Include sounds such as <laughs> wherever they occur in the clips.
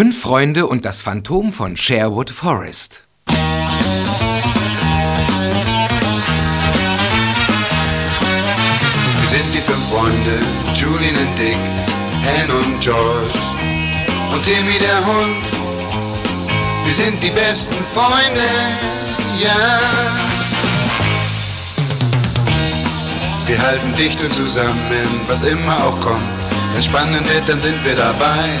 Fünf Freunde und das Phantom von Sherwood Forest. Wir sind die fünf Freunde, Julian und Dick, Anne und George und Timmy der Hund. Wir sind die besten Freunde, ja. Wir halten dicht und zusammen, was immer auch kommt. Wenn spannend wird, dann sind wir dabei.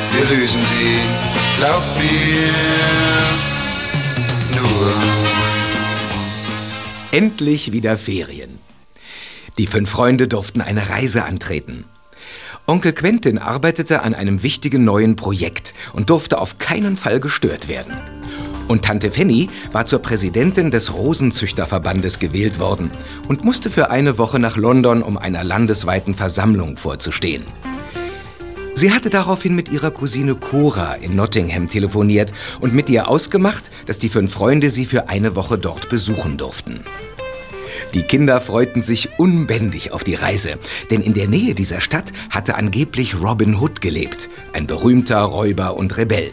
wir lösen sie, glaubt mir, nur. Endlich wieder Ferien. Die fünf Freunde durften eine Reise antreten. Onkel Quentin arbeitete an einem wichtigen neuen Projekt und durfte auf keinen Fall gestört werden. Und Tante Fanny war zur Präsidentin des Rosenzüchterverbandes gewählt worden und musste für eine Woche nach London, um einer landesweiten Versammlung vorzustehen. Sie hatte daraufhin mit ihrer Cousine Cora in Nottingham telefoniert und mit ihr ausgemacht, dass die fünf Freunde sie für eine Woche dort besuchen durften. Die Kinder freuten sich unbändig auf die Reise, denn in der Nähe dieser Stadt hatte angeblich Robin Hood gelebt, ein berühmter Räuber und Rebell.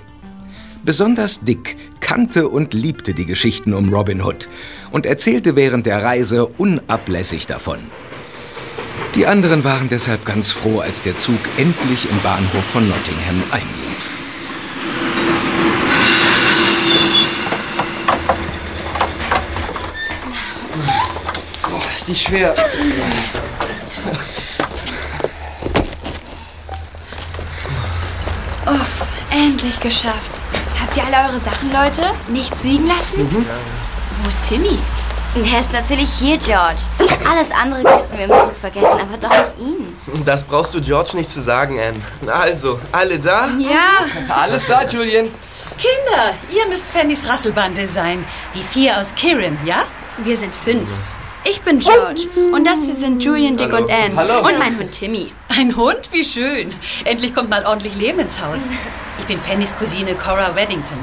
Besonders Dick kannte und liebte die Geschichten um Robin Hood und erzählte während der Reise unablässig davon. Die anderen waren deshalb ganz froh, als der Zug endlich im Bahnhof von Nottingham einlief. Oh, ist die schwer. Uff, endlich geschafft. Habt ihr alle eure Sachen, Leute? Nichts liegen lassen? Wo ist Timmy? Der ist natürlich hier, George. Alles andere könnten wir im Zug vergessen, aber doch nicht ihn. Das brauchst du George nicht zu sagen, Anne. Also, alle da? Ja. Alles klar, Julian. Kinder, ihr müsst Fannys Rasselbande sein. Die vier aus Kirin, ja? Wir sind fünf. Ich bin George. Und das hier sind Julian, Dick und Anne. Hallo. Und mein Hund Timmy. Ein Hund? Wie schön. Endlich kommt mal ordentlich Leben ins Haus. Ich bin Fannys Cousine Cora Weddington.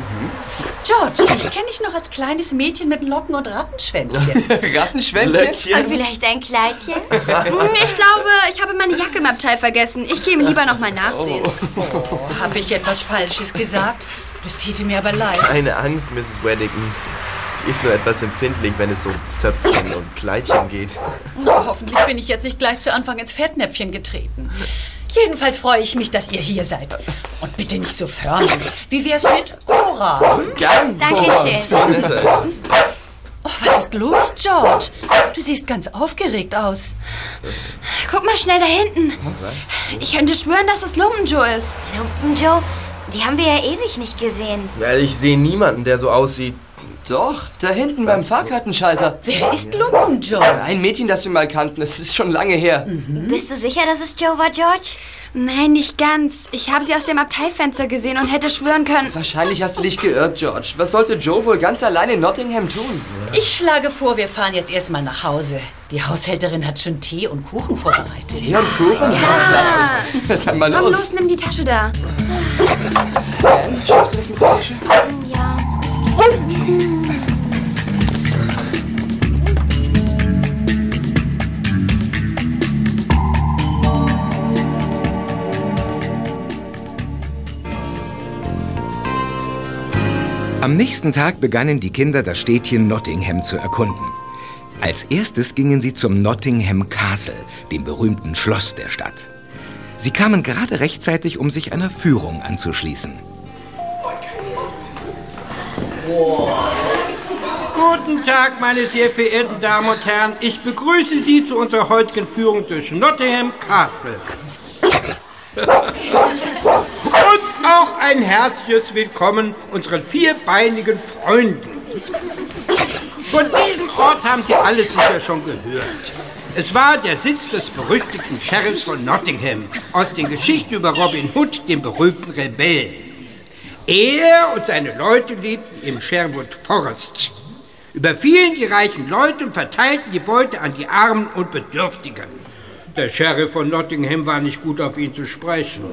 George, ich kenne dich noch als kleines Mädchen mit Locken und Rattenschwänzchen. <laughs> Rattenschwänzchen? Und vielleicht ein Kleidchen? Hm, Ich glaube, ich habe meine Jacke im Abteil vergessen. Ich gehe ihm lieber noch mal nachsehen. Habe ich etwas Falsches gesagt? Das täte mir aber leid. Keine Angst, Mrs. Weddington. Sie ist nur etwas empfindlich, wenn es um Zöpfchen und Kleidchen geht. Na, hoffentlich bin ich jetzt nicht gleich zu Anfang ins Fettnäpfchen getreten. Jedenfalls freue ich mich, dass ihr hier seid. Und bitte nicht so förmlich. Wie wär's mit Cora? Hm? Gern. Dankeschön. Oh, was ist los, George? Du siehst ganz aufgeregt aus. Guck mal schnell da hinten. Ich könnte schwören, dass es Lumpen Joe ist. Lumpen Joe, die haben wir ja ewig nicht gesehen. Ja, ich sehe niemanden, der so aussieht. Doch, da hinten beim Fahrkartenschalter. Wer ist Lumpen Joe? Ein Mädchen, das wir mal kannten. Es ist schon lange her. Bist du sicher, dass es Joe war, George? Nein, nicht ganz. Ich habe sie aus dem Abteilfenster gesehen und hätte schwören können. Wahrscheinlich hast du dich geirrt, George. Was sollte Joe wohl ganz allein in Nottingham tun? Ich schlage vor, wir fahren jetzt erstmal nach Hause. Die Haushälterin hat schon Tee und Kuchen vorbereitet. Tee und Kuchen? Klasse. Dann mal Komm los. los, nimm die Tasche da. Ähm, Schaffst du das mit der Tasche? Ja. Am nächsten Tag begannen die Kinder das Städtchen Nottingham zu erkunden. Als erstes gingen sie zum Nottingham Castle, dem berühmten Schloss der Stadt. Sie kamen gerade rechtzeitig, um sich einer Führung anzuschließen. Guten Tag, meine sehr verehrten Damen und Herren. Ich begrüße Sie zu unserer heutigen Führung durch Nottingham Castle. Und auch ein herzliches Willkommen unseren vierbeinigen Freunden. Von diesem Ort haben Sie alle sicher schon gehört. Es war der Sitz des berüchtigten Sheriffs von Nottingham aus den Geschichten über Robin Hood, den berühmten Rebell. Er und seine Leute lebten im Sherwood Forest, überfielen die reichen Leute und verteilten die Beute an die Armen und Bedürftigen. Der Sheriff von Nottingham war nicht gut auf ihn zu sprechen.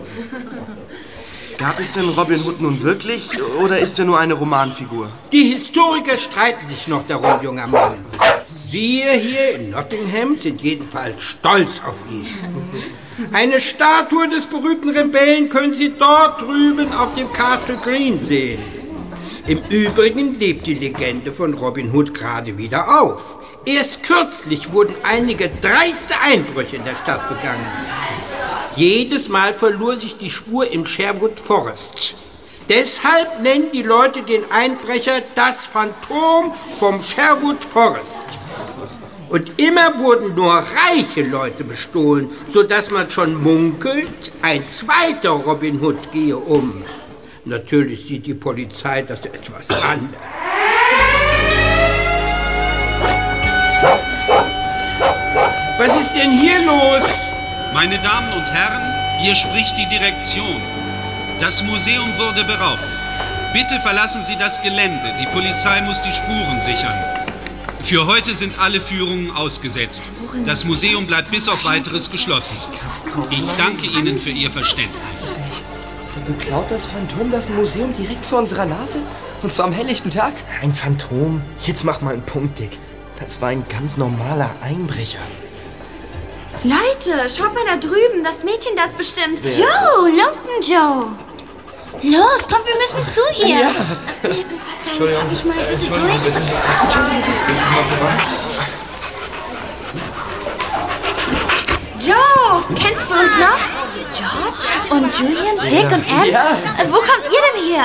Gab es denn Robin Hood nun wirklich oder ist er nur eine Romanfigur? Die Historiker streiten sich noch darum, junger Mann. Wir hier in Nottingham sind jedenfalls stolz auf ihn. Eine Statue des berühmten Rebellen können Sie dort drüben auf dem Castle Green sehen. Im Übrigen lebt die Legende von Robin Hood gerade wieder auf. Erst kürzlich wurden einige dreiste Einbrüche in der Stadt begangen. Jedes Mal verlor sich die Spur im Sherwood Forest. Deshalb nennen die Leute den Einbrecher das Phantom vom Sherwood Forest. Und immer wurden nur reiche Leute bestohlen, sodass man schon munkelt, ein zweiter Robin Hood gehe um. Natürlich sieht die Polizei das etwas anders. Was ist denn hier los? Meine Damen und Herren, hier spricht die Direktion. Das Museum wurde beraubt. Bitte verlassen Sie das Gelände. Die Polizei muss die Spuren sichern. Für heute sind alle Führungen ausgesetzt. Das Museum bleibt bis auf weiteres geschlossen. Ich danke Ihnen für Ihr Verständnis. Da beklaut das Phantom das Museum direkt vor unserer Nase? Und zwar am helllichten Tag? Ein Phantom? Jetzt mach mal einen Punkt, Dick. Das war ein ganz normaler Einbrecher. Leute, schaut mal da drüben. Das Mädchen, das bestimmt. Joe, Lumpen Joe. Los, komm, wir müssen zu ihr. Ja. Verzeihung, darf ich mal bitte durch? Joe, kennst du uns noch? George und Julian, Dick und Anne? Ja. Äh, Wo kommt ihr denn her?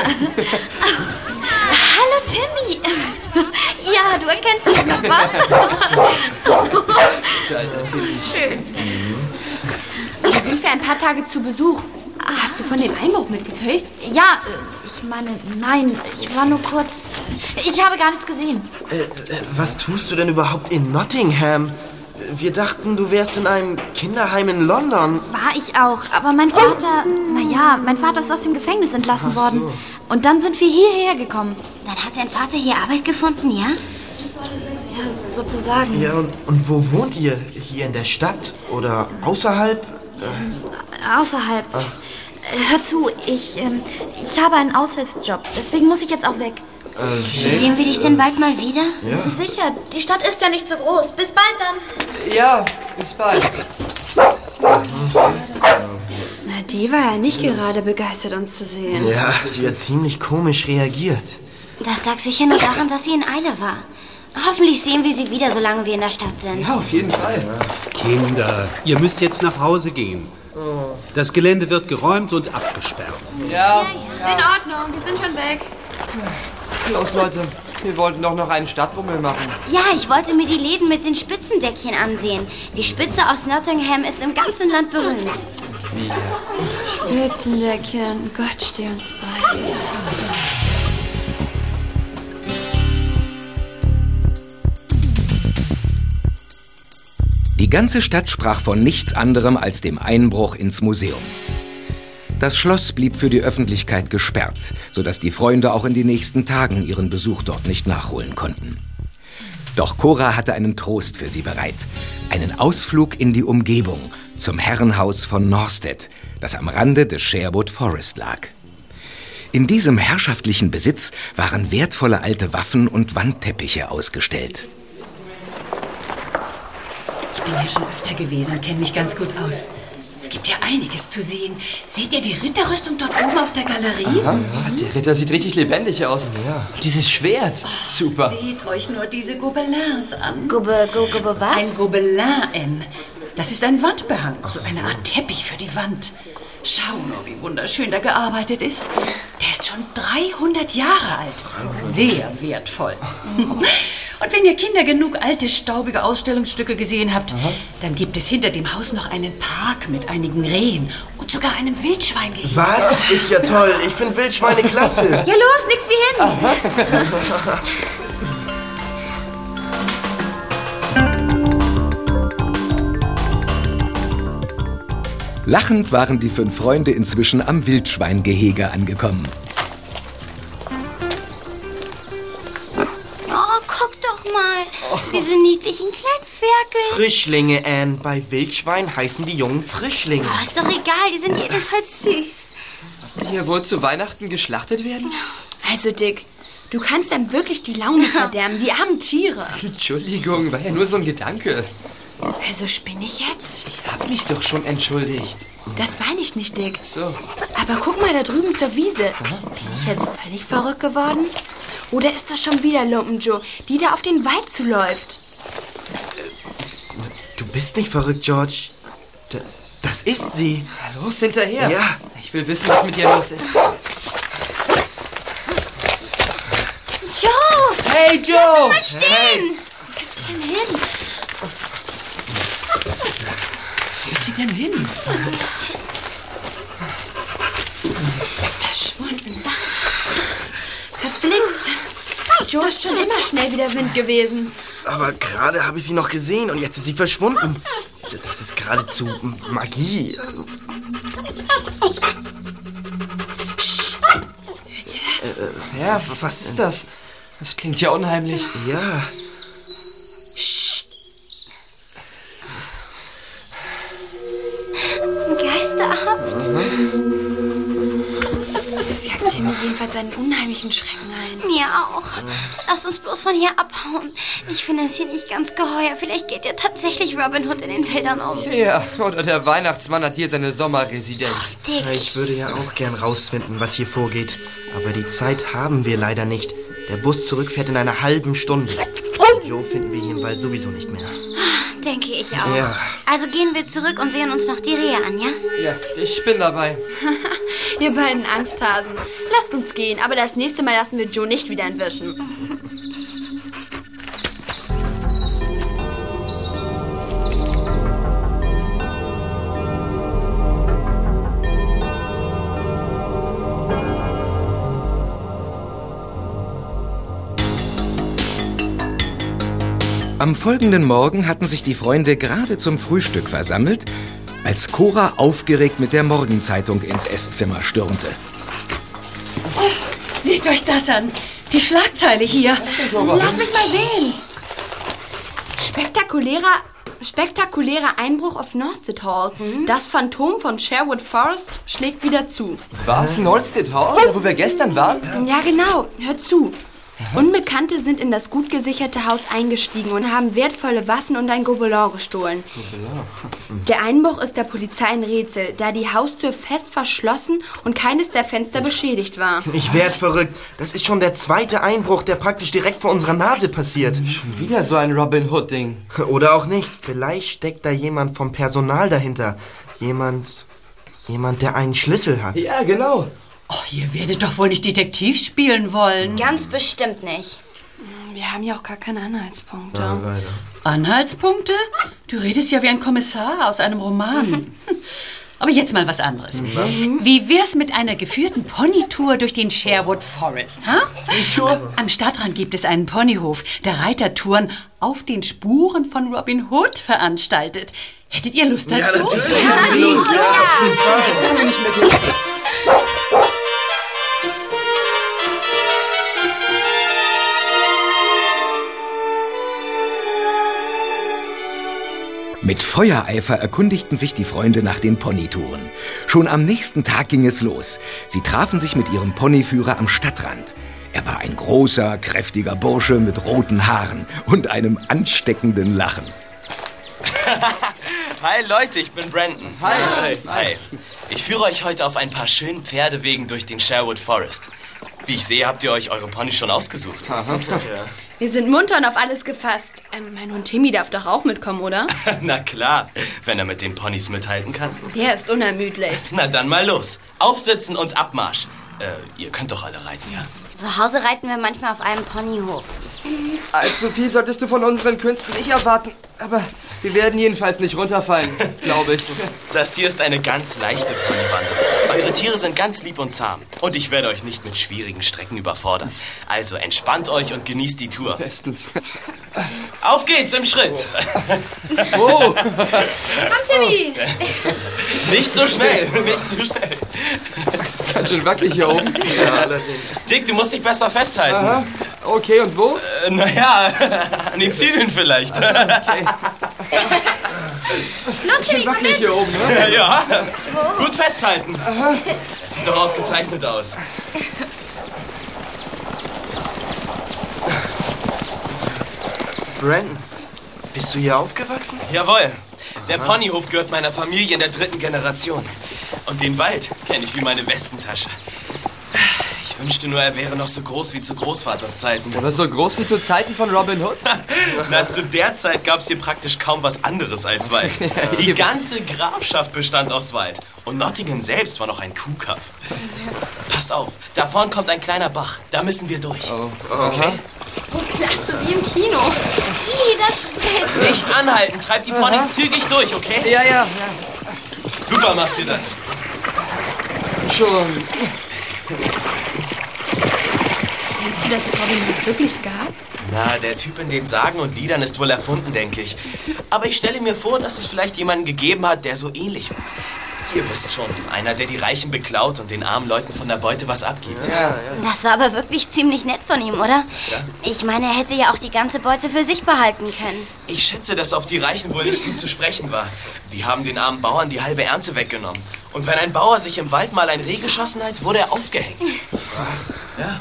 Hallo, Timmy. Ja, du erkennst mich noch was? Schön. Wir sind für ein paar Tage zu Besuch. Hast du von dem Einbruch mitgekriegt? Ja, äh, ich meine, nein, ich war nur kurz. Ich habe gar nichts gesehen. Äh, äh, was tust du denn überhaupt in Nottingham? Wir dachten, du wärst in einem Kinderheim in London. War ich auch, aber mein Vater, naja, mein Vater ist aus dem Gefängnis entlassen Ach worden. so. Und dann sind wir hierher gekommen. Dann hat dein Vater hier Arbeit gefunden, ja? Ja, sozusagen. Ja, und, und wo wohnt ihr? Hier in der Stadt oder außerhalb? Außerhalb. Ach. Äh, Hör zu, ich, ähm, ich habe einen Aushilfsjob. Deswegen muss ich jetzt auch weg. Äh, Sehen wir dich denn bald mal wieder? Ja. Sicher, die Stadt ist ja nicht so groß. Bis bald dann. Ja, bis bald. Na, die war ja nicht gerade begeistert, uns zu sehen. Ja, sie hat ziemlich komisch reagiert. Das lag sicher nur daran, dass sie in Eile war. Hoffentlich sehen wir sie wieder, solange wir in der Stadt sind. Ja, auf jeden Fall. Kinder, ihr müsst jetzt nach Hause gehen. Das Gelände wird geräumt und abgesperrt. Ja, In Ordnung, wir sind schon weg. los Leute. Wir wollten doch noch einen Stadtbummel machen. Ja, ich wollte mir die Läden mit den Spitzendeckchen ansehen. Die Spitze aus Nottingham ist im ganzen Land berühmt. Wie? Spitzendeckchen, Gott steh uns bei. Die ganze Stadt sprach von nichts anderem als dem Einbruch ins Museum. Das Schloss blieb für die Öffentlichkeit gesperrt, sodass die Freunde auch in den nächsten Tagen ihren Besuch dort nicht nachholen konnten. Doch Cora hatte einen Trost für sie bereit. Einen Ausflug in die Umgebung zum Herrenhaus von Norstedt, das am Rande des Sherwood Forest lag. In diesem herrschaftlichen Besitz waren wertvolle alte Waffen und Wandteppiche ausgestellt. Ich bin hier schon öfter gewesen und kenne mich ganz gut aus. Es gibt ja einiges zu sehen. Seht ihr die Ritterrüstung dort oben auf der Galerie? Aha. Der Ritter sieht richtig lebendig aus. Ja. Dieses Schwert. Super. Seht euch nur diese Gobelins an. Gobbe, Gobbe, was? Ein Gobelin, N. Das ist ein Wandbehang, so eine Art Teppich für die Wand. Schau nur, wie wunderschön da gearbeitet ist. Der ist schon 300 Jahre alt. Sehr wertvoll. <laughs> Und wenn ihr Kinder genug alte, staubige Ausstellungsstücke gesehen habt, dann gibt es hinter dem Haus noch einen Park mit einigen Rehen und sogar einem Wildschweingehege. Was? Ist ja toll. Ich finde Wildschweine klasse. Ja, los, nix wie hin. Lachend waren die fünf Freunde inzwischen am Wildschweingehege angekommen. Mal. Diese niedlichen kleinen Ferkel. Frischlinge, Anne. Bei Wildschwein heißen die Jungen Frischlinge. Oh, ist doch egal, die sind jedenfalls süß. Die hier wohl zu Weihnachten geschlachtet werden? Also, Dick, du kannst einem wirklich die Laune <laughs> verderben. Die armen Tiere. Entschuldigung, war ja nur so ein Gedanke. Also spinne ich jetzt? Ich hab mich doch schon entschuldigt. Das meine ich nicht, Dick. So. Aber guck mal da drüben zur Wiese. Bin ich jetzt völlig verrückt geworden? Oder ist das schon wieder Lumpen Joe, die da auf den Wald zuläuft? Du bist nicht verrückt, George. D das ist sie. Los, hinterher. Ja. Ich will wissen, was mit ihr los ist. Joe! Hey, Joe! Bleib stehen! Wo geht's denn hin? Wo ist sie denn hin? <laughs> Verschwunden. Verflixt. Joe ist schon immer schnell wie der Wind gewesen. Aber gerade habe ich sie noch gesehen und jetzt ist sie verschwunden. Das ist geradezu Magie. Äh, Ja, w- was ist das? Das klingt ja unheimlich. ja. Timmy jedenfalls einen unheimlichen Schrecken ein. Mir auch. Lass uns bloß von hier abhauen. Ich finde es hier nicht ganz geheuer. Vielleicht geht ja tatsächlich Robin Hood in den Feldern um. Ja, oder der Weihnachtsmann hat hier seine Sommerresidenz. Dick. Ich würde ja auch gern rausfinden, was hier vorgeht. Aber die Zeit haben wir leider nicht. Der Bus zurückfährt in einer halben Stunde. Joe finden wir hier im Wald sowieso nicht mehr. Denke ich auch. Ja. Also gehen wir zurück und sehen uns noch die Rehe an, ja? Ja, ich bin dabei. <laughs> Ihr beiden Angsthasen. Lasst uns gehen, aber das nächste Mal lassen wir Joe nicht wieder entwischen. Am folgenden Morgen hatten sich die Freunde gerade zum Frühstück versammelt, als Cora aufgeregt mit der Morgenzeitung ins Esszimmer stürmte. Seht euch das an. Die Schlagzeile hier. Lass mich mal sehen. Spektakulärer, spektakulärer Einbruch auf Norstead Hall. Das Phantom von Sherwood Forest schlägt wieder zu. Was? Nordsted Hall? Da, wo wir gestern waren? Ja, genau. Hört zu. Unbekannte sind in das gut gesicherte Haus eingestiegen und haben wertvolle Waffen und ein Gobelin gestohlen. Der Einbruch ist der Polizei ein Rätsel, da die Haustür fest verschlossen und keines der Fenster beschädigt war. Ich werd verrückt. Das ist schon der zweite Einbruch, der praktisch direkt vor unserer Nase passiert. Schon wieder so ein Robin Hood-Ding. Oder auch nicht. Vielleicht steckt da jemand vom Personal dahinter. Jemand. Jemand, der einen Schlüssel hat. Ja, genau. Oh, ihr werdet doch wohl nicht Detektiv spielen wollen. Ganz bestimmt nicht. Wir haben ja auch gar keine Anhaltspunkte. leider. Anhaltspunkte? Du redest ja wie ein Kommissar aus einem Roman. <laughs> Aber jetzt mal was anderes. Wie wär's mit einer geführten Ponytour durch den Sherwood Forest, ha? Am Stadtrand gibt es einen Ponyhof, der Reitertouren auf den Spuren von Robin Hood veranstaltet. Hättet ihr Lust dazu? <laughs> Mit Feuereifer erkundigten sich die Freunde nach den Ponytouren. Schon am nächsten Tag ging es los. Sie trafen sich mit ihrem Ponyführer am Stadtrand. Er war ein großer, kräftiger Bursche mit roten Haaren und einem ansteckenden Lachen. <laughs> Hi Leute, ich bin Brandon. Hi. Hi. Ich führe euch heute auf ein paar schönen Pferdewegen durch den Sherwood Forest. Wie ich sehe, habt ihr euch eure Ponys schon ausgesucht. <laughs> Wir sind munter und auf alles gefasst. Ähm, mein Hund Timmy darf doch auch mitkommen, oder? <laughs> Na klar, wenn er mit den Ponys mithalten kann. Der ist unermüdlich. Na dann mal los. Aufsitzen und Abmarsch. Äh, ihr könnt doch alle reiten, ja? Zu Hause reiten wir manchmal auf einem Ponyhof. Allzu viel solltest du von unseren Künsten nicht erwarten. Aber wir werden jedenfalls nicht runterfallen, <laughs> glaube ich. Das hier ist eine ganz leichte Ponywanderung. Eure Tiere sind ganz lieb und zahm. Und ich werde euch nicht mit schwierigen Strecken überfordern. Also entspannt euch und genießt die Tour. Bestens. Auf geht's im Schritt. Oh, Komm, Timmy! Nicht so schnell, nicht so schnell. Ganz schön wackelig hier oben. Ja, allerdings. Dick, du musst dich besser festhalten. Aha. Okay, und wo? Äh, naja, <laughs> an den Zügeln vielleicht. Okay. Los, komm Wackelig hier oben, ne? ja, gut festhalten. Es sieht doch ausgezeichnet aus. Brandon, bist du hier aufgewachsen? Jawohl. Der Ponyhof gehört meiner Familie in der dritten Generation. Und den Wald kenne ich wie meine Westentasche. Ich wünschte nur, er wäre noch so groß wie zu Großvaters Zeiten. Oder so groß wie zu Zeiten von Robin Hood? <laughs> Na, zu der Zeit gab es hier praktisch kaum was anderes als Wald. <laughs> Die ganze Grafschaft bestand aus Wald. Und Nottingham selbst war noch ein Kuhkaff. Passt auf, da vorn kommt ein kleiner Bach. Da müssen wir durch. Okay. Oh, klasse, wie im Kino. Das spritzt. Nicht anhalten, treibt die Ponys zügig durch, okay? Ja, ja, ja. Super macht ihr das. Schon. Denkst du, dass es Robin Hood wirklich gab? Na, der Typ in den Sagen und Liedern ist wohl erfunden, denke ich. Aber ich stelle mir vor, dass es vielleicht jemanden gegeben hat, der so ähnlich war. Ihr wisst schon, einer, der die Reichen beklaut und den armen Leuten von der Beute was abgibt. Das war aber wirklich ziemlich nett von ihm, oder? Ich meine, er hätte ja auch die ganze Beute für sich behalten können. Ich schätze, dass auf die Reichen wohl nicht gut zu sprechen war. Die haben den armen Bauern die halbe Ernte weggenommen. Und wenn ein Bauer sich im Wald mal ein Reh geschossen hat, wurde er aufgehängt. Ja,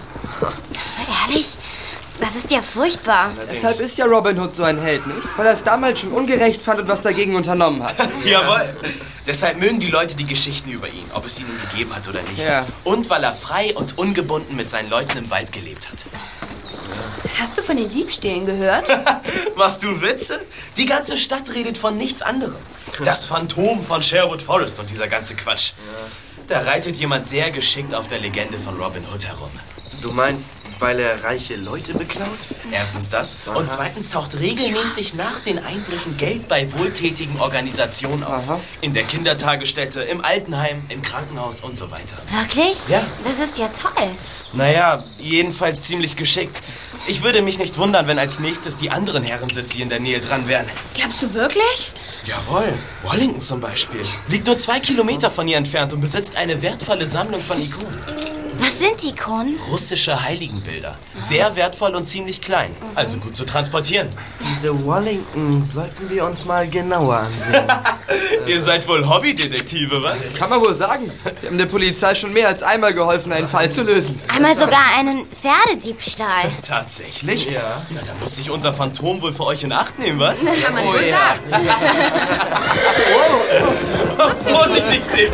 Ehrlich? Das ist ja furchtbar. Deshalb ist ja Robin Hood so ein Held, nicht? Weil er es damals schon ungerecht fand und was dagegen unternommen hat. <laughs> Jawohl. Deshalb mögen die Leute die Geschichten über ihn, ob es ihn nun gegeben hat oder nicht. Ja. Und weil er frei und ungebunden mit seinen Leuten im Wald gelebt hat. Hast du von den Diebstählen gehört? <laughs> Machst du Witze? Die ganze Stadt redet von nichts anderem. Das Phantom von Sherwood Forest und dieser ganze Quatsch. Da reitet jemand sehr geschickt auf der Legende von Robin Hood herum. Du meinst, weil er reiche Leute beklaut? Erstens das. Und zweitens taucht regelmäßig nach den Einbrüchen Geld bei wohltätigen Organisationen auf. Aha. In der Kindertagesstätte, im Altenheim, im Krankenhaus und so weiter. Wirklich? Ja. Das ist ja toll. Naja, jedenfalls ziemlich geschickt. Ich würde mich nicht wundern, wenn als nächstes die anderen Herrensitze hier in der Nähe dran wären. Glaubst du wirklich? Jawohl. Wallington zum Beispiel. Liegt nur zwei Kilometer von hier entfernt und besitzt eine wertvolle Sammlung von Ikonen. Was sind Ikonen? Russische Heiligenbilder. Sehr wertvoll und ziemlich klein. Also gut zu transportieren. Diese Wallington sollten wir uns mal genauer ansehen. <laughs> Ihr seid wohl Hobbydetektive, was? Kann man wohl sagen. Wir haben der Polizei schon mehr als einmal geholfen, einen Fall zu lösen. Einmal sogar einen Pferdediebstahl. Tatsächlich? Ja. Na, dann muss sich unser Phantom wohl für euch in Acht nehmen, was? <laughs> Kann man Oh wohl ja. sagen. <laughs> Vorsichtig, Dick!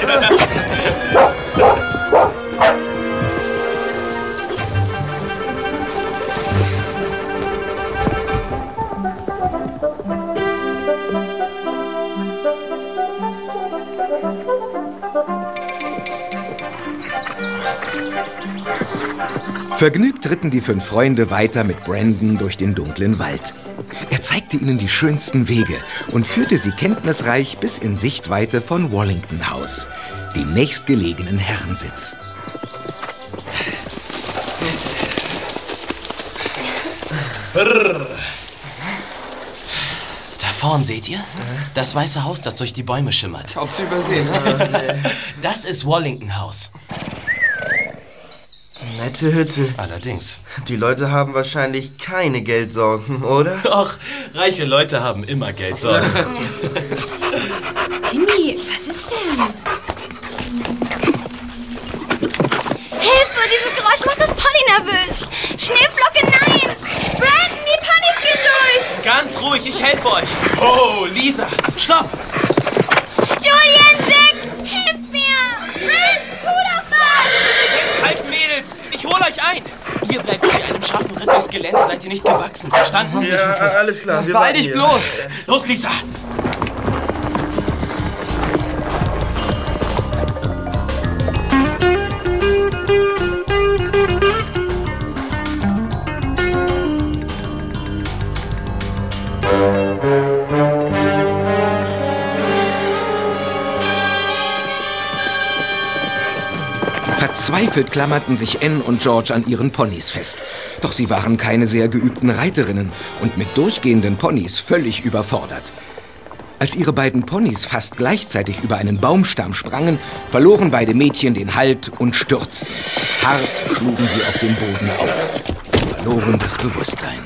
Vergnügt ritten die fünf Freunde weiter mit Brandon durch den dunklen Wald. Er zeigte ihnen die schönsten Wege und führte sie kenntnisreich bis in Sichtweite von Wallington House, dem nächstgelegenen Herrensitz. Da vorn seht ihr? Das weiße Haus, das durch die Bäume schimmert. Ob zu übersehen. ne? <laughs> Das ist Wallington House. Nette Hütte. Allerdings. Die Leute haben wahrscheinlich keine Geldsorgen, oder? <laughs> Doch, reiche Leute haben immer Geldsorgen. Timmy, was ist denn? Hilfe, dieses Geräusch macht das Pony nervös. Schneeflocke, nein. Brandon, die Ponys gehen durch. Ganz ruhig, ich helfe euch. Oh, Lisa, stopp! Julian, Ich hol euch ein! Ihr bleibt hier einem scharfen Ritt durchs Gelände, seid ihr nicht gewachsen, verstanden? Ja, alles klar. Wir Beeil dich hier. bloß. Los, Lisa! Verzweifelt klammerten sich Anne und George an ihren Ponys fest. Doch sie waren keine sehr geübten Reiterinnen und mit durchgehenden Ponys völlig überfordert. Als ihre beiden Ponys fast gleichzeitig über einen Baumstamm sprangen, verloren beide Mädchen den Halt und stürzten. Hart schlugen sie auf den Boden auf, verloren das Bewusstsein.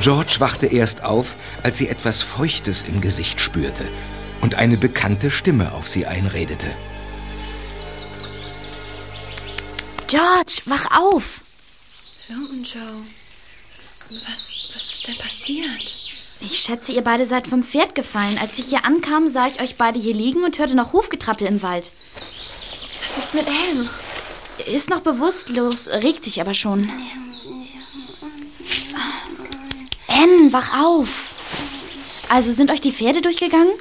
George wachte erst auf, als sie etwas Feuchtes im Gesicht spürte und eine bekannte Stimme auf sie einredete. George, wach auf! Lumpenjoe, was, was ist denn passiert? Ich schätze, ihr beide seid vom Pferd gefallen. Als ich hier ankam, sah ich euch beide hier liegen und hörte noch Hufgetrappel im Wald. Was ist mit Elm? Ist noch bewusstlos, regt sich aber schon. Anne, wach auf! Also sind euch die Pferde durchgegangen?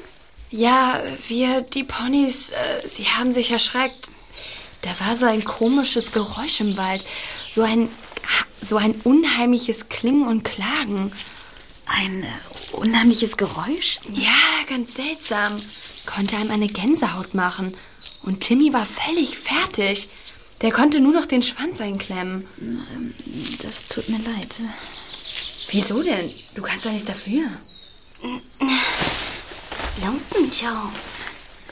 Ja, wir, die Ponys, äh, sie haben sich erschreckt. Da war so ein komisches Geräusch im Wald. So ein, so ein unheimliches Klingen und Klagen. Ein äh, unheimliches Geräusch? Ja, ganz seltsam. Konnte einem eine Gänsehaut machen. Und Timmy war völlig fertig. Der konnte nur noch den Schwanz einklemmen. Das tut mir leid. Wieso denn? Du kannst doch nichts dafür. Lumpen Joe,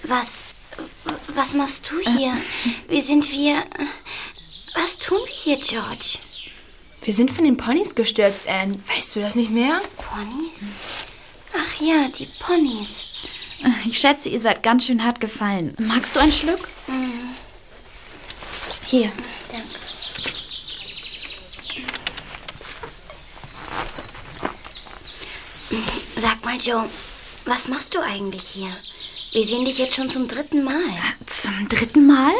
was, was machst du hier? Wie sind wir... Was tun wir hier, George? Wir sind von den Ponys gestürzt, Anne. Weißt du das nicht mehr? Ponys? Ach ja, die Ponys. Ich schätze, ihr seid ganz schön hart gefallen. Magst du ein Schluck? Hier. Danke. Sag mal, Joe, was machst du eigentlich hier? Wir sehen dich jetzt schon zum dritten Mal. Zum dritten Mal?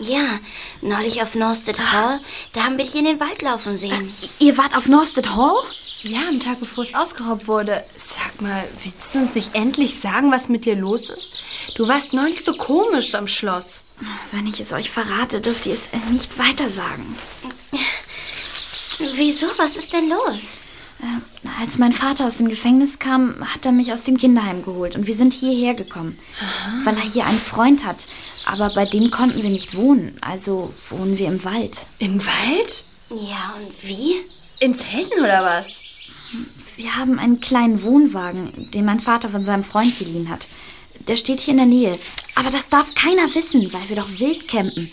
Ja, neulich auf Norstead Hall, da haben wir dich in den Wald laufen sehen. Ihr wart auf Norstead Hall? Ja, am Tag, bevor es ausgeraubt wurde. Sag mal, willst du uns nicht endlich sagen, was mit dir los ist? Du warst neulich so komisch am Schloss. Wenn ich es euch verrate, dürft ihr es nicht weiter sagen. Wieso? Was ist denn los? Als mein Vater aus dem Gefängnis kam, hat er mich aus dem Kinderheim geholt und wir sind hierher gekommen, weil er hier einen Freund hat. Aber bei dem konnten wir nicht wohnen, also wohnen wir im Wald. Im Wald? Ja, und wie? In Zelten oder was? Wir haben einen kleinen Wohnwagen, den mein Vater von seinem Freund geliehen hat. Der steht hier in der Nähe. Aber das darf keiner wissen, weil wir doch wild campen.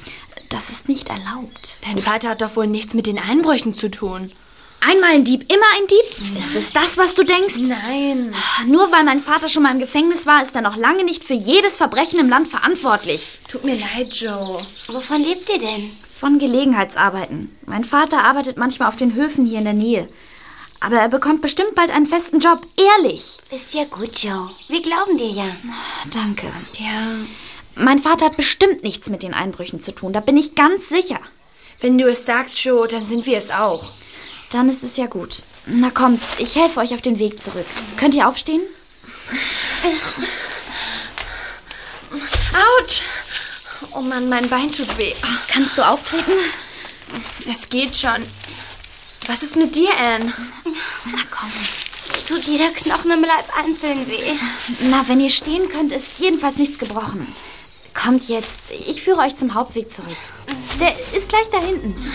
Das ist nicht erlaubt. Dein Vater hat doch wohl nichts mit den Einbrüchen zu tun. Einmal ein Dieb, immer ein Dieb? Ist es das, was du denkst? Nein. Nur weil mein Vater schon mal im Gefängnis war, ist er noch lange nicht für jedes Verbrechen im Land verantwortlich. Tut mir leid, Joe. Wovon lebt ihr denn? Von Gelegenheitsarbeiten. Mein Vater arbeitet manchmal auf den Höfen hier in der Nähe. Aber er bekommt bestimmt bald einen festen Job. Ehrlich. Ist ja gut, Joe. Wir glauben dir ja. Danke. Ja. Mein Vater hat bestimmt nichts mit den Einbrüchen zu tun. Da bin ich ganz sicher. Wenn du es sagst, Joe, dann sind wir es auch. Dann ist es ja gut. Na kommt, ich helfe euch auf den Weg zurück. Könnt ihr aufstehen? Autsch! Oh Mann, mein Bein tut weh. Kannst du auftreten? Es geht schon. Was ist mit dir, Anne? Na komm. Tut jeder Knochen im Leib einzeln weh. Na, wenn ihr stehen könnt, ist jedenfalls nichts gebrochen. Kommt jetzt. Ich führe euch zum Hauptweg zurück. Der ist gleich da hinten.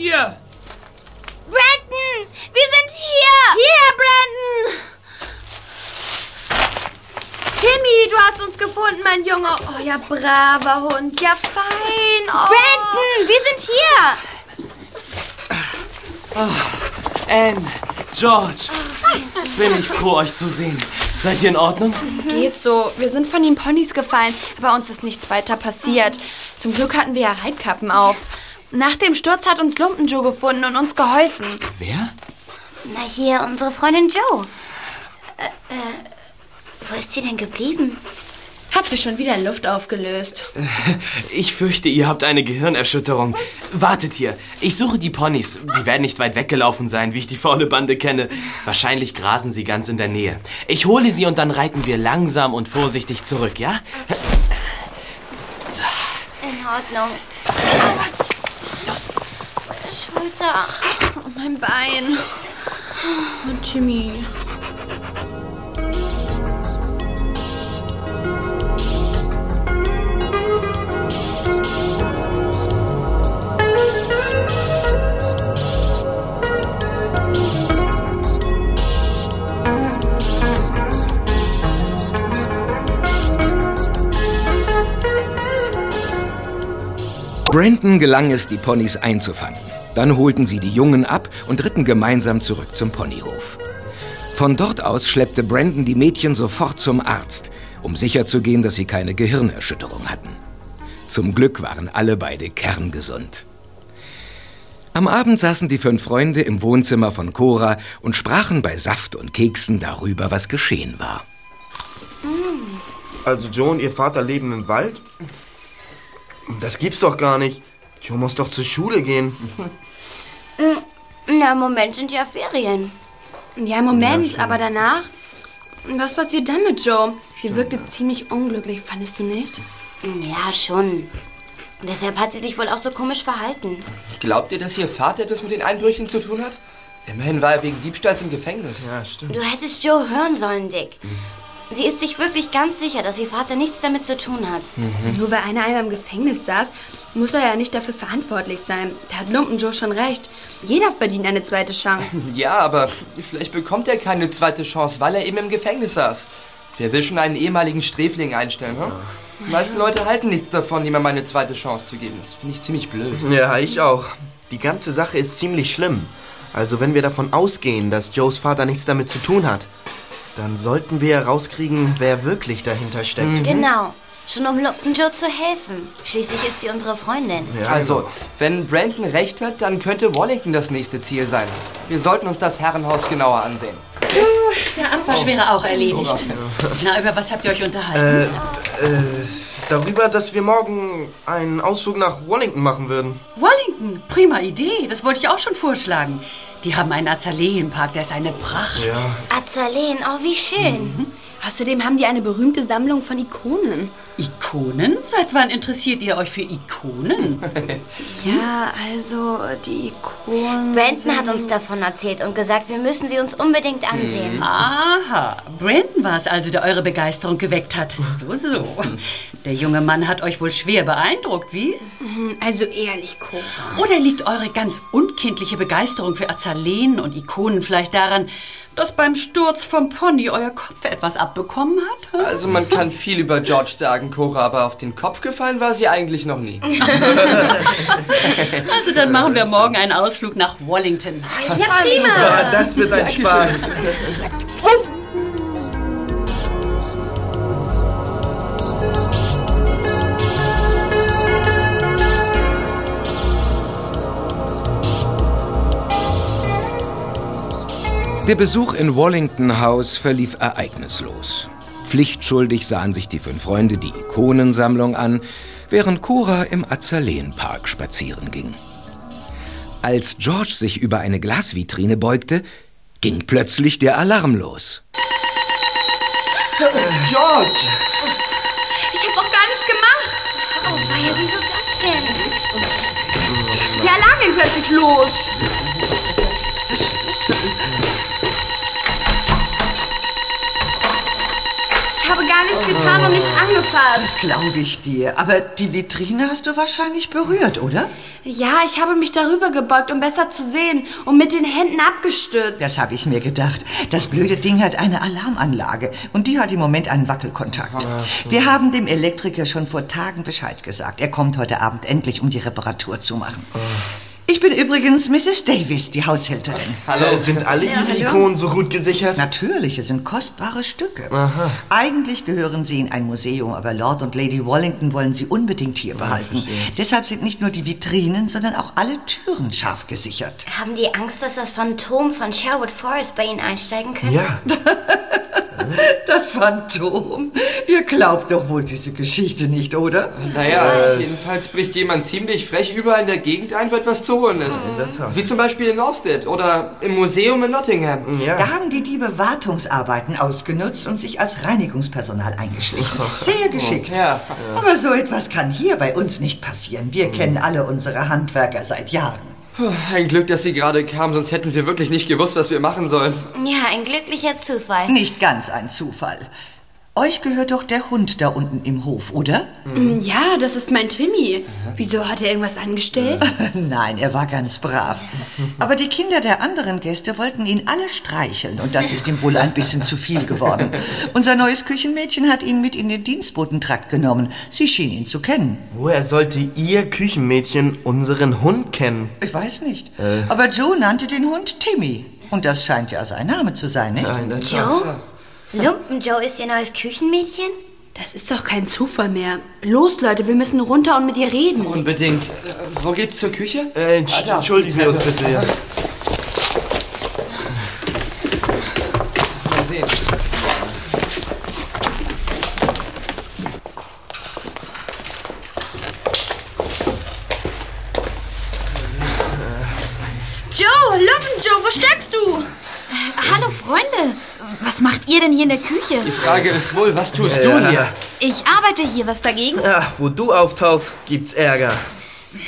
Ihr? Brandon! Wir sind hier! Hier, Brandon! Timmy, du hast uns gefunden, mein Junge. Oh ja, braver Hund. Ja, fein. Oh. Brandon! Wir sind hier! Anne, George. Bin ich froh, euch zu sehen. Seid ihr in Ordnung? Geht so. Wir sind von den Ponys gefallen, aber uns ist nichts weiter passiert. Zum Glück hatten wir ja Reitkappen auf. Nach dem Sturz hat uns Lumpenjoe gefunden und uns geholfen. Wer? Na hier, unsere Freundin Joe. Äh, äh, wo ist sie denn geblieben? Hat sich schon wieder in Luft aufgelöst. <laughs> Ich fürchte, ihr habt eine Gehirnerschütterung. Wartet hier. Ich suche die Ponys. Die werden nicht weit weggelaufen sein, wie ich die faule Bande kenne. Wahrscheinlich grasen sie ganz in der Nähe. Ich hole sie und dann reiten wir langsam und vorsichtig zurück, ja? So, In Ordnung. schön gesagt. Los. Meine Schulter. Oh, mein Bein. Und Timmy. Brandon gelang es, die Ponys einzufangen. Dann holten sie die Jungen ab und ritten gemeinsam zurück zum Ponyhof. Von dort aus schleppte Brandon die Mädchen sofort zum Arzt, um sicherzugehen, dass sie keine Gehirnerschütterung hatten. Zum Glück waren alle beide kerngesund. Am Abend saßen die fünf Freunde im Wohnzimmer von Cora und sprachen bei Saft und Keksen darüber, was geschehen war. Also Joe und ihr Vater leben im Wald? Das gibt's doch gar nicht. Joe muss doch zur Schule gehen. Na, im Moment sind ja Ferien. Ja, Moment, aber danach? Was passiert dann mit Joe? Sie wirkte ziemlich unglücklich, fandest du nicht? Ja, schon. Deshalb hat sie sich wohl auch so komisch verhalten. Glaubt ihr, dass ihr Vater etwas mit den Einbrüchen zu tun hat? Immerhin war er wegen Diebstahls im Gefängnis. Ja, stimmt. Du hättest Joe hören sollen, Dick. Sie ist sich wirklich ganz sicher, dass ihr Vater nichts damit zu tun hat. Nur weil einer einmal im Gefängnis saß, muss er ja nicht dafür verantwortlich sein. Da hat Lumpen Joe schon recht. Jeder verdient eine zweite Chance. <laughs> Ja, aber vielleicht bekommt er keine zweite Chance, weil er eben im Gefängnis saß. Wer will schon einen ehemaligen Sträfling einstellen, hm? Die meisten Leute halten nichts davon, ihm eine zweite Chance zu geben. Das finde ich ziemlich blöd. Ja, ich auch. Die ganze Sache ist ziemlich schlimm. Also wenn wir davon ausgehen, dass Joes Vater nichts damit zu tun hat, dann sollten wir herauskriegen, wer wirklich dahinter steckt. Genau. Schon um Lumpen Joe zu helfen. Schließlich ist sie unsere Freundin. Ja, Also, wenn Brandon recht hat, dann könnte Wallington das nächste Ziel sein. Wir sollten uns das Herrenhaus genauer ansehen. Der Abwasch wäre auch erledigt. <laughs> Na, über was habt ihr euch unterhalten? Äh, darüber, dass wir morgen einen Ausflug nach Wallington machen würden. Wellington, prima Idee. Das wollte ich auch schon vorschlagen. Die haben einen Azaleenpark, der ist eine Pracht. Azaleen, oh, wie schön. Außerdem haben die eine berühmte Sammlung von Ikonen. Ikonen? Seit wann interessiert ihr euch für Ikonen? <laughs> Ja, also die Ikonen. Brandon hat uns davon erzählt und gesagt, wir müssen sie uns unbedingt ansehen. Aha, Brandon war es also, der eure Begeisterung geweckt hat. So, so. Der junge Mann hat euch wohl schwer beeindruckt, wie? Also ehrlich, Cora. Oder liegt eure ganz unkindliche Begeisterung für Azaleen und Ikonen vielleicht daran, dass beim Sturz vom Pony euer Kopf etwas abbekommen hat? Also man kann viel über George sagen, Cora, aber auf den Kopf gefallen war sie eigentlich noch nie. <laughs> Also dann machen wir morgen einen Ausflug nach Wallington. Ja, prima. Das wird ein Spaß. Der Besuch in Wallington House verlief ereignislos. Pflichtschuldig sahen sich die fünf Freunde die Ikonensammlung an, während Cora im Azaleenpark spazieren ging. Als George sich über eine Glasvitrine beugte, ging plötzlich der Alarm los. George! Ich hab doch gar nichts gemacht. Oh, weia, wieso das denn? Der Alarm ging plötzlich los. Ich habe gar nichts getan und nichts angefasst. Das glaube ich dir. Aber die Vitrine hast du wahrscheinlich berührt, oder? Ja, ich habe mich darüber gebeugt, um besser zu sehen und mit den Händen abgestützt. Das habe ich mir gedacht. Das blöde Ding hat eine Alarmanlage und die hat im Moment einen Wackelkontakt. Wir haben dem Elektriker schon vor Tagen Bescheid gesagt. Er kommt heute Abend endlich, um die Reparatur zu machen. Ich bin übrigens Mrs. Davis, die Haushälterin. Hallo. Sind alle ihre Ikonen so gut gesichert? Natürlich, es sind kostbare Stücke. Eigentlich gehören sie in ein Museum, aber Lord und Lady Wallington wollen sie unbedingt hier behalten. Deshalb sind nicht nur die Vitrinen, sondern auch alle Türen scharf gesichert. Haben die Angst, dass das Phantom von Sherwood Forest bei ihnen einsteigen könnte? Ja. <laughs> <laughs> Das Phantom. Ihr glaubt doch wohl diese Geschichte nicht, oder? Naja, jedenfalls bricht jemand ziemlich frech überall in der Gegend ein, wo etwas zu holen ist. In der Tat. Wie zum Beispiel in Orsted oder im Museum in Nottingham. Da Ja. haben die Diebe Wartungsarbeiten ausgenutzt und sich als Reinigungspersonal eingeschlichen. <laughs> Sehr geschickt. Ja. Aber so etwas kann hier bei uns nicht passieren. Wir kennen alle unsere Handwerker seit Jahren. Ein Glück, dass Sie gerade kamen, sonst hätten wir wirklich nicht gewusst, was wir machen sollen. Ja, ein glücklicher Zufall. Nicht ganz ein Zufall. Euch gehört doch der Hund da unten im Hof, oder? Mm, Ja, das ist mein Timmy. Wieso hat er irgendwas angestellt? <laughs> Nein, er war ganz brav. Aber die Kinder der anderen Gäste wollten ihn alle streicheln und das ist ihm wohl ein bisschen zu viel geworden. Unser neues Küchenmädchen hat ihn mit in den Dienstbotentrakt genommen. Sie schien ihn zu kennen. Woher sollte Ihr Küchenmädchen unseren Hund kennen? Ich weiß nicht. Äh. Aber Joe nannte den Hund Timmy. Und das scheint ja sein Name zu sein, nicht? Nein, das Joe? Lumpen Joe ist ihr neues Küchenmädchen? Das ist doch kein Zufall mehr. Los, Leute, wir müssen runter und mit ihr reden. Unbedingt. Äh, wo geht's zur Küche? Äh, entsch- Ah, da. entschuldigen Sie uns bitte. Ja. Mal sehen. Joe, Lumpen-Joe, wo steckst du? Hallo Freunde, was macht ihr denn hier in der Küche? Die Frage ist wohl, was tust Ja, du hier? Ich arbeite hier, was dagegen? Ja, wo du auftauchst, gibt's Ärger.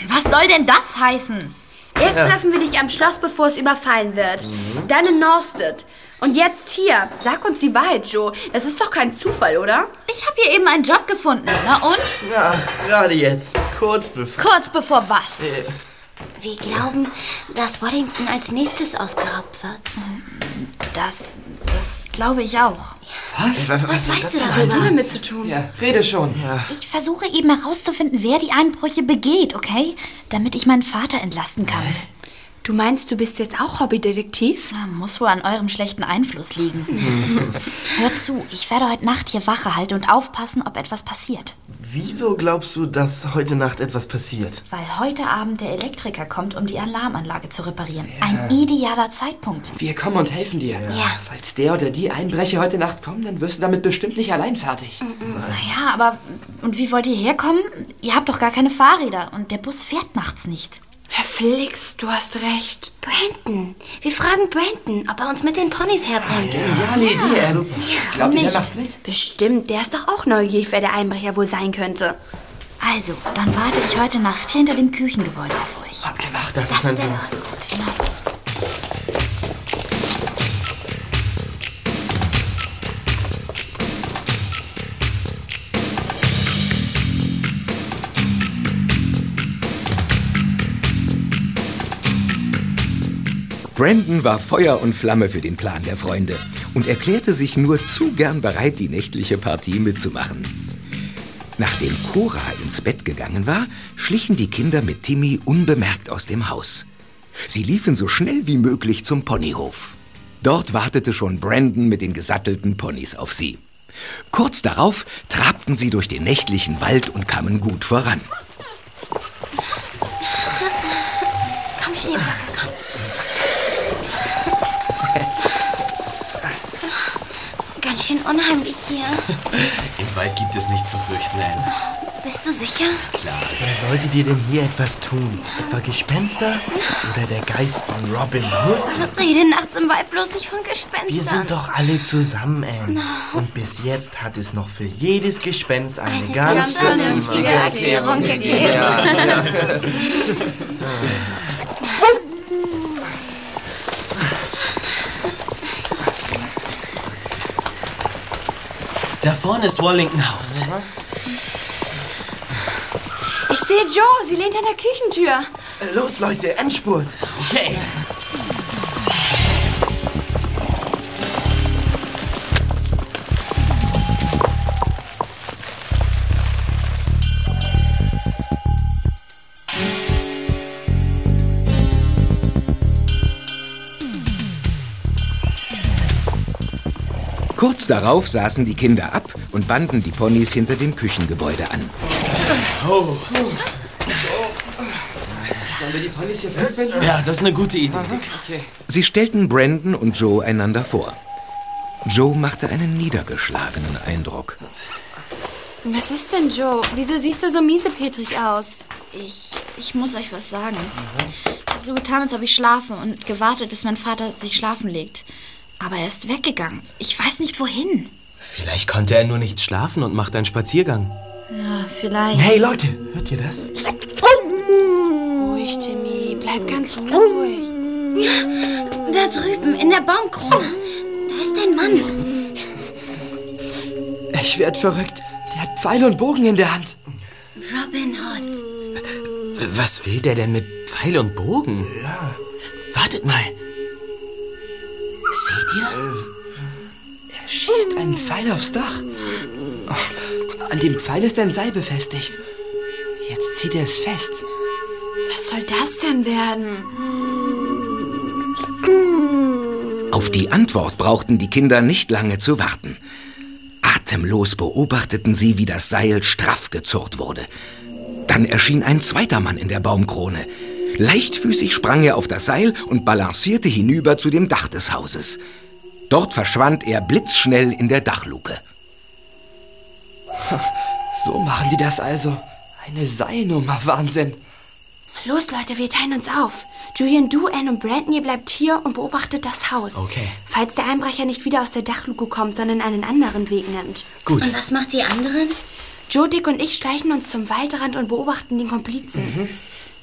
Was soll denn das heißen? Erst Ja. treffen wir dich am Schloss, bevor es überfallen wird. Dann in Norstead. Und jetzt hier. Sag uns die Wahrheit, Joe. Das ist doch kein Zufall, oder? Ich habe hier eben einen Job gefunden. Na und? Ja, gerade jetzt. Kurz bevor. Kurz bevor was? Wir glauben, dass Waddington als nächstes ausgeraubt wird. Das, das glaube ich auch. Was? Was weißt du Was hast du darüber? damit zu tun? Ja, rede schon. Ich versuche eben herauszufinden, wer die Einbrüche begeht, okay? Damit ich meinen Vater entlasten kann. Du meinst, du bist jetzt auch Hobbydetektiv? Na, Muss wohl an eurem schlechten Einfluss liegen. <laughs> Hört zu, ich werde heute Nacht hier Wache halten und aufpassen, ob etwas passiert. Wieso glaubst du, dass heute Nacht etwas passiert? Weil heute Abend der Elektriker kommt, um die Alarmanlage zu reparieren. Ein idealer Zeitpunkt. Wir kommen und helfen dir. Ja. Falls der oder die Einbrecher heute Nacht kommen, dann wirst du damit bestimmt nicht allein fertig. Naja, aber und wie wollt ihr herkommen? Ihr habt doch gar keine Fahrräder und der Bus fährt nachts nicht. Herr Flix, du hast recht. Brandon. Wir fragen Brandon, ob er uns mit den Ponys herbringt. Geniale Idee, Anne. Glaubt ihr, der Nicht. macht mit? Bestimmt, der ist doch auch neugierig, wer der Einbrecher wohl sein könnte. Also, dann warte ich heute Nacht hinter dem Küchengebäude auf euch. Abgemacht. Das, Das ist ein ist der Genau. Brandon war Feuer und Flamme für den Plan der Freunde und erklärte sich nur zu gern bereit, die nächtliche Partie mitzumachen. Nachdem Cora ins Bett gegangen war, schlichen die Kinder mit Timmy unbemerkt aus dem Haus. Sie liefen so schnell wie möglich zum Ponyhof. Dort wartete schon Brandon mit den gesattelten Ponys auf sie. Kurz darauf trabten sie durch den nächtlichen Wald und kamen gut voran. Komm, Schneebacke, schön unheimlich hier. <laughs> Im Wald gibt es nichts zu fürchten, Anne. Bist du sicher? Wer sollte dir denn hier etwas tun? Etwa Gespenster? Oder der Geist von Robin Hood? Rede nachts im Wald bloß nicht von Gespenstern. Wir sind doch alle zusammen, Anne. Und bis jetzt hat es noch für jedes Gespenst eine, ganz vernünftige Erklärung gegeben. <laughs> <laughs> Da vorne ist Wallington House. Ich sehe Joe, sie lehnt an der Küchentür. Los, Leute, Endspurt. Okay. Kurz darauf saßen die Kinder ab und banden die Ponys hinter dem Küchengebäude an. Sollen wir die Ponys hier festbinden? Ja, das ist eine gute Idee, Dick. Sie stellten Brandon und Joe einander vor. Joe machte einen niedergeschlagenen Eindruck. Was ist denn, Joe? Wieso siehst du so miesepetrig aus? Ich, ich muss euch was sagen. Ich habe so getan, als ob ich schlafe und gewartet, bis mein Vater sich schlafen legt. Aber er ist weggegangen. Ich weiß nicht wohin. Vielleicht konnte er nur nicht schlafen und macht einen Spaziergang. Ja, vielleicht. Hey, Leute, hört ihr das? Ruhig, Timmy. Bleib ganz ruhig. Da drüben, in der Baumkrone. Da ist ein Mann. Ich werd verrückt. Der hat Pfeil und Bogen in der Hand. Robin Hood. Was will der denn mit Pfeil und Bogen? Ja. Wartet mal. Seht ihr? Er schießt einen Pfeil aufs Dach. Oh, an dem Pfeil ist ein Seil befestigt. Jetzt zieht er es fest. Was soll das denn werden? Auf die Antwort brauchten die Kinder nicht lange zu warten. Atemlos beobachteten sie, wie das Seil straff gezurrt wurde. Dann erschien ein zweiter Mann in der Baumkrone. Leichtfüßig sprang er auf das Seil und balancierte hinüber zu dem Dach des Hauses. Dort verschwand er blitzschnell in der Dachluke. <laughs> So machen die das also. Eine Seilnummer, Wahnsinn. Los, Leute, wir teilen uns auf. Julian, du, Anne und Brandon, ihr bleibt hier und beobachtet das Haus. Okay. Falls der Einbrecher nicht wieder aus der Dachluke kommt, sondern einen anderen Weg nimmt. Gut. Und was macht die anderen? Joe, Dick und ich schleichen uns zum Waldrand und beobachten den Komplizen. Mhm.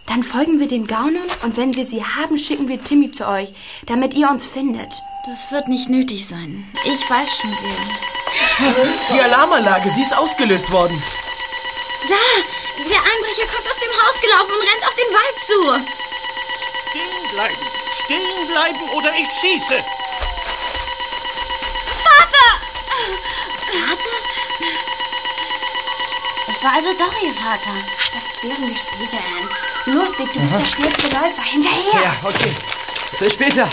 Dann folgen wir den Gaunern und wenn wir sie haben, schicken wir Timmy zu euch, damit ihr uns findet. Das wird nicht nötig sein. Ich weiß schon wen. Die Alarmanlage, sie ist ausgelöst worden. Da! Der Einbrecher kommt aus dem Haus gelaufen und rennt auf den Wald zu. Stehen bleiben! Stehen bleiben oder ich schieße! Vater! Vater? Es war also doch Ihr Vater. Ach, das klären wir später, Anne. Los, Dick, du bist der schnellste Läufer. Hinterher! Ja, okay. Bis später.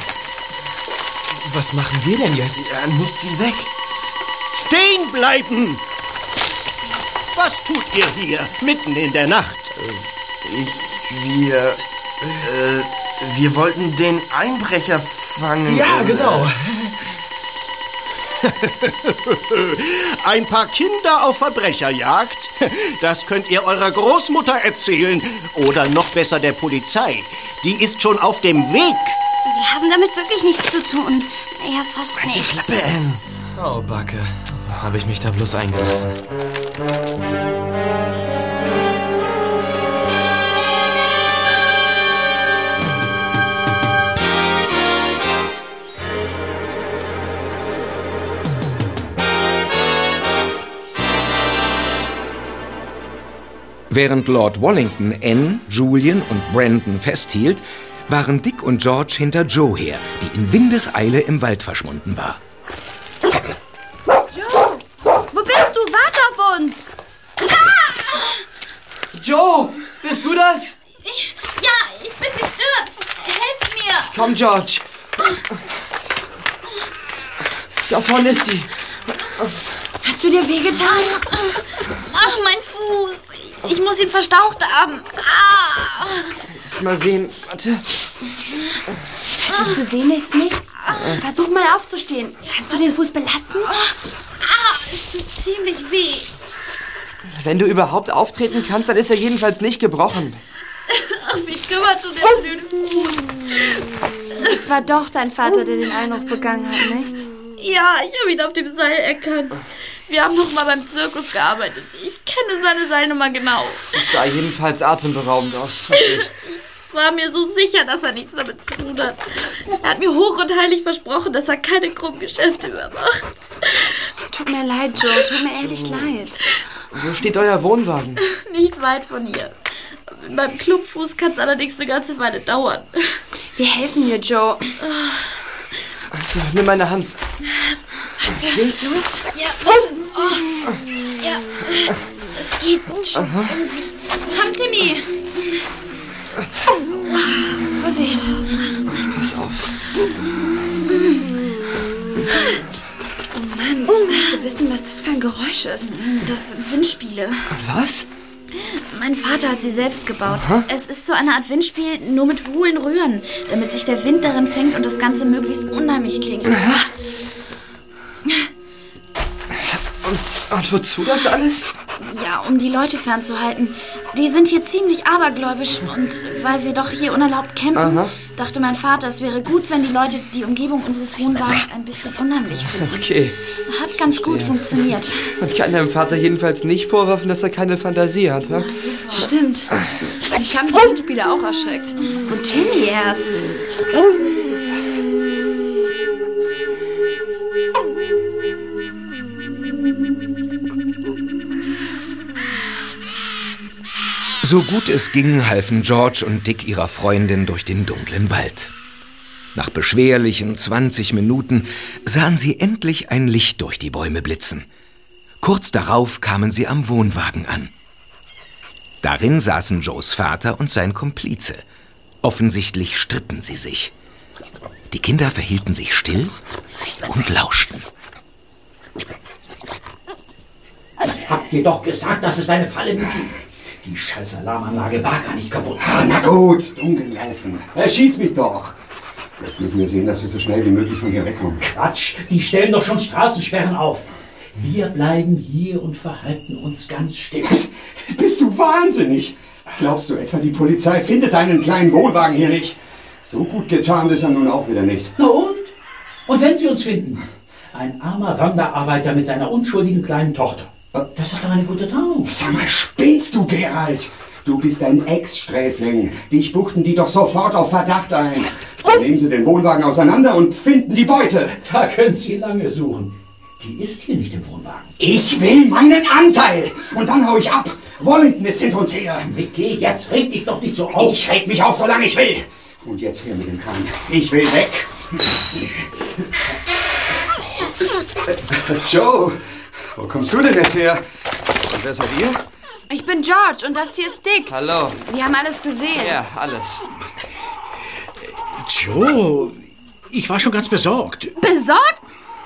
Was machen wir denn jetzt? Ja, nichts wie weg. Stehen bleiben! Was tut ihr hier mitten in der Nacht? Ich, wir, äh, wir wollten den Einbrecher fangen. Ja, genau. <laughs> Ein paar Kinder auf Verbrecherjagd? Das könnt ihr eurer Großmutter erzählen. Oder noch besser der Polizei. Die ist schon auf dem Weg. Wir haben damit wirklich nichts zu tun. Ja, fast Halt die nichts. Klappe, Anne. Oh, Backe. Was habe ich mich da bloß eingelassen? Während Lord Wallington Anne, Julian und Brandon festhielt, waren Dick und George hinter Joe her, die in Windeseile im Wald verschwunden war. Joe, wo bist du? Warte auf uns! Joe, bist du das? Ja, ich bin gestürzt. Helft mir. Komm, George. Da vorne ist sie. Hast du dir wehgetan? Ach, mein Fuß. Ich muss ihn verstaucht haben. Ah. Lass mal sehen. Warte. Also zu sehen ist nichts. Versuch mal aufzustehen. Kannst du den Fuß belasten? Ah, es tut ziemlich weh. Wenn du überhaupt auftreten kannst, dann ist er jedenfalls nicht gebrochen. Ach, wie kümmert schon der blöde Fuß. Es war doch dein Vater, der den Einbruch begangen hat, nicht? Ja, ich habe ihn auf dem Seil erkannt. Wir haben noch mal beim Zirkus gearbeitet. Ich kenne seine Seilnummer genau. Es sah jedenfalls atemberaubend aus. Ich war mir so sicher, dass er nichts damit zu tun hat. Er hat mir hoch und heilig versprochen, dass er keine krummen Geschäfte mehr macht. Tut mir leid, Joe. Tut mir ehrlich leid. Wo steht euer Wohnwagen? Nicht weit von hier. Mit meinem Clubfuß kann es allerdings eine ganze Weile dauern. Wir helfen dir, Joe. Also, nimm meine Hand. Geht's? Los? Ja, warte. Oh. Ja, es geht schon irgendwie. Komm, Timmy. Vorsicht. Pass auf. Oh Mann, ich möchte wissen, was das für ein Geräusch ist. Das sind Windspiele. Was? Mein Vater hat sie selbst gebaut. Es ist so eine Art Windspiel, nur mit hohlen Röhren, damit sich der Wind darin fängt und das Ganze möglichst unheimlich klingt. Und, und wozu das alles? Ja, um die Leute fernzuhalten. Die sind hier ziemlich abergläubisch und weil wir doch hier unerlaubt campen, Aha. dachte mein Vater, es wäre gut, wenn die Leute die Umgebung unseres Wohnwagens ein bisschen unheimlich finden. Okay. Hat ganz gut funktioniert. Man kann deinem Vater jedenfalls nicht vorwerfen, dass er keine Fantasie hat. Ha? Stimmt. Mich haben die Windspiele auch erschreckt. Und Timmy erst. So gut es ging, halfen George und Dick ihrer Freundin durch den dunklen Wald. Nach beschwerlichen 20 Minuten sahen sie endlich ein Licht durch die Bäume blitzen. Kurz darauf kamen sie am Wohnwagen an. Darin saßen Joes Vater und sein Komplize. Offensichtlich stritten sie sich. Die Kinder verhielten sich still und lauschten. Habt ihr doch gesagt, das ist eine Falle, Niki. Die scheiß Alarmanlage war gar nicht kaputt. Ah, na gut, dumm gelaufen. Er schießt mich doch. Jetzt müssen wir sehen, dass wir so schnell wie möglich von hier wegkommen. Quatsch, die stellen doch schon Straßensperren auf. Wir bleiben hier und verhalten uns ganz still. Bist du wahnsinnig? Glaubst du etwa, die Polizei findet deinen kleinen Wohnwagen hier nicht? So gut getarnt ist er nun auch wieder nicht. Na und? Und wenn sie uns finden? Ein armer Wanderarbeiter mit seiner unschuldigen kleinen Tochter. Das ist doch eine gute Tarnung. Sag mal, spinnst du, Gerald? Du bist ein Ex-Sträfling. Dich buchten die doch sofort auf Verdacht ein. Dann nehmen sie den Wohnwagen auseinander und finden die Beute. Da können Sie lange suchen. Die ist hier nicht im Wohnwagen. Ich will meinen Anteil. Und dann hau ich ab. Wallington ist hinter uns her. Mickey, jetzt reg dich doch nicht so auf. Ich reg mich auf, solange ich will. Und jetzt her mit dem Kran. Ich will weg. Joe, wo kommst du denn jetzt her? Und wer seid ihr? Ich bin George und das hier ist Dick. Hallo. Wir haben alles gesehen. Ja, alles. Joe, ich war schon ganz besorgt. Besorgt?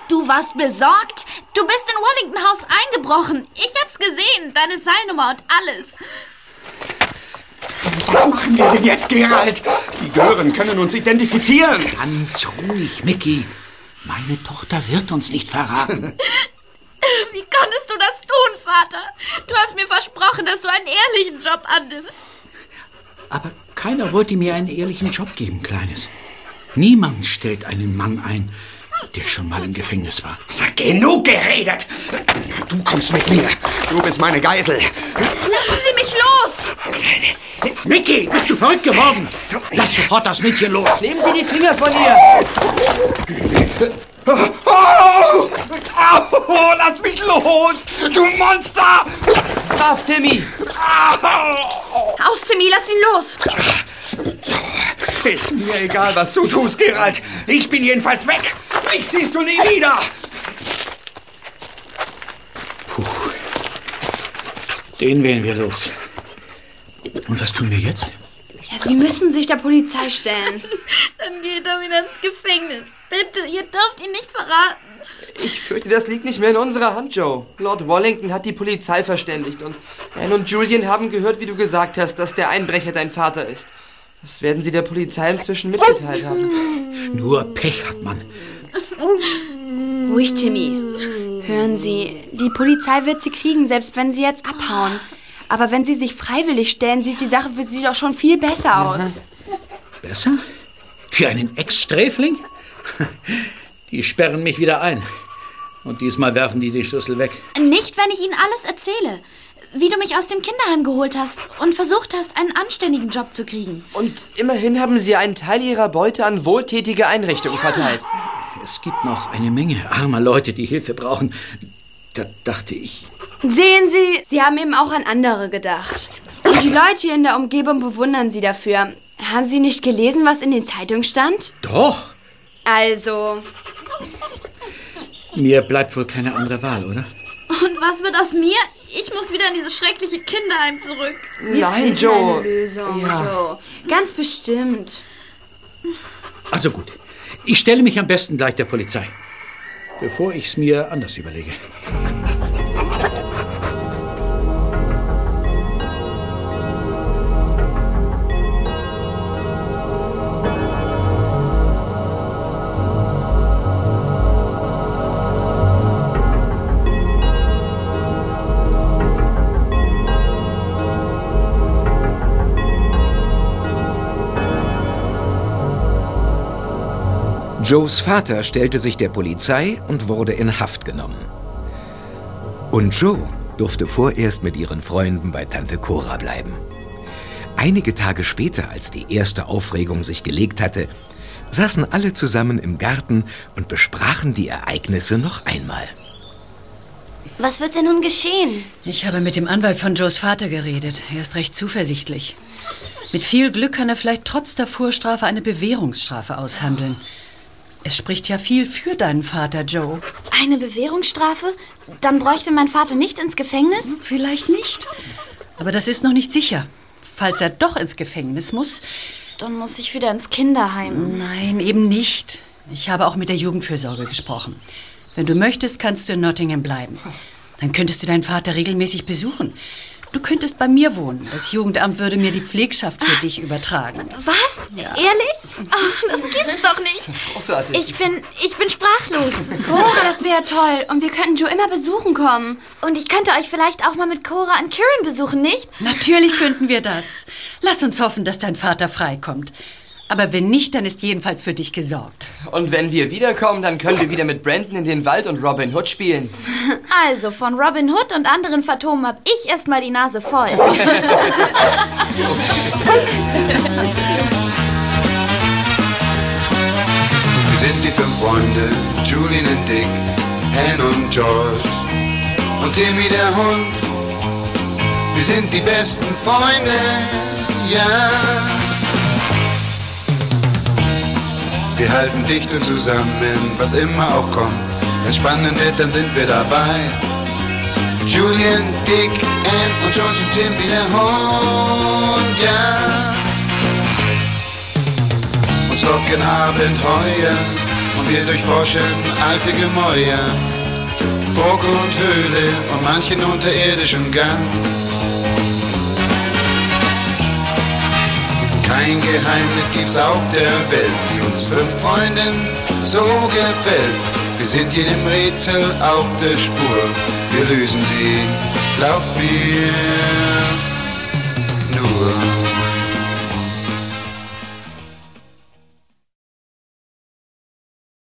Du warst besorgt? Du bist in Wellington House eingebrochen. Ich hab's gesehen. Deine Seilnummer und alles. Was machen wir denn jetzt, Gerald? Die Gören können uns identifizieren. Ganz ruhig, Mickey. Meine Tochter wird uns nicht verraten. <laughs> Wie konntest du das tun, Vater? Du hast mir versprochen, dass du einen ehrlichen Job annimmst. Aber keiner wollte mir einen ehrlichen Job geben, Kleines. Niemand stellt einen Mann ein, der schon mal im Gefängnis war. Genug geredet. Du kommst mit mir. Du bist meine Geisel. Lassen Sie mich los! Mickey, bist du verrückt geworden? Lass sofort das Mädchen los. Nehmen Sie die Finger von ihr. Oh! Oh, lass mich los! Du Monster! Brav, Timmy! Aus, Timmy, lass ihn los! Ist mir egal, was du tust, Gerald. Ich bin jedenfalls weg. Mich siehst du nie wieder. Den wählen wir los. Und was tun wir jetzt? Ja, Sie müssen sich der Polizei stellen. <laughs> Dann geht er wieder ins Gefängnis. Bitte, ihr dürft ihn nicht verraten. Ich fürchte, das liegt nicht mehr in unserer Hand, Joe. Lord Wallington hat die Polizei verständigt und Anne und Julian haben gehört, wie du gesagt hast, dass der Einbrecher dein Vater ist. Das werden sie der Polizei inzwischen mitgeteilt haben. Nur Pech hat man. Ruhig, Timmy. Hören Sie, die Polizei wird Sie kriegen, selbst wenn Sie jetzt abhauen. Aber wenn Sie sich freiwillig stellen, sieht die Sache für Sie doch schon viel besser aus. Besser? Für einen Ex-Sträfling? Die sperren mich wieder ein. Und diesmal werfen die die Schlüssel weg. Nicht, wenn ich Ihnen alles erzähle. Wie du mich aus dem Kinderheim geholt hast und versucht hast, einen anständigen Job zu kriegen. Und immerhin haben sie einen Teil ihrer Beute an wohltätige Einrichtungen verteilt. Es gibt noch eine Menge armer Leute, die Hilfe brauchen. Da dachte ich. Sehen Sie, Sie haben eben auch an andere gedacht. Und die Leute hier in der Umgebung bewundern Sie dafür. Haben Sie nicht gelesen, was in den Zeitungen stand? Doch. Also, Mir bleibt wohl keine andere Wahl, oder? Und was wird aus mir? Ich muss wieder in dieses schreckliche Kinderheim zurück. wir Nein, Joe. eine Lösung, Ja. Joe. Ganz bestimmt. Also gut. Ich stelle mich am besten gleich der Polizei. Bevor ich es mir anders überlege. Joes Vater stellte sich der Polizei und wurde in Haft genommen. Und Joe durfte vorerst mit ihren Freunden bei Tante Cora bleiben. Einige Tage später, als die erste Aufregung sich gelegt hatte, saßen alle zusammen im Garten und besprachen die Ereignisse noch einmal. Was wird denn nun geschehen? Ich habe mit dem Anwalt von Joes Vater geredet. Er ist recht zuversichtlich. Mit viel Glück kann er vielleicht trotz der Vorstrafe eine Bewährungsstrafe aushandeln. Es spricht ja viel für deinen Vater, Joe. Eine Bewährungsstrafe? Dann bräuchte mein Vater nicht ins Gefängnis? Vielleicht nicht. Aber das ist noch nicht sicher. Falls er doch ins Gefängnis muss. Dann muss ich wieder ins Kinderheim. Nein, eben nicht. Ich habe auch mit der Jugendfürsorge gesprochen. Wenn du möchtest, kannst du in Nottingham bleiben. Dann könntest du deinen Vater regelmäßig besuchen. Du könntest bei mir wohnen. Das Jugendamt würde mir die Pflegschaft für dich übertragen. Was? Ehrlich? Ach, das gibt's doch nicht. Großartig. Ich bin, ich bin sprachlos. Cora, das wäre toll. Und wir könnten Joe immer besuchen kommen. Und ich könnte euch vielleicht auch mal mit Cora und Kieran besuchen, nicht? Natürlich könnten wir das. Lass uns hoffen, dass dein Vater freikommt. Aber wenn nicht, dann ist jedenfalls für dich gesorgt. Und wenn wir wiederkommen, dann können wir wieder mit Brandon in den Wald und Robin Hood spielen. <laughs> Also, von Robin Hood und anderen Phantomen hab ich erstmal die Nase voll. Wir sind die fünf Freunde, Julian und Dick, Anne und George und Timmy der Hund. Wir sind die besten Freunde, ja. Wir halten dicht und zusammen, was immer auch kommt. Wenn spannend wird, dann sind wir dabei. Julian, Dick, Anne und George und Timmy der Hund, ja. Uns locken Abenteuer und wir durchforschen alte Gemäuer, Burg und Höhle und manchen unterirdischen Gang. Kein Geheimnis gibt's auf der Welt, die uns fünf Freunden so gefällt. Wir sind jedem Rätsel auf der Spur, wir lösen sie, glaubt mir, nur.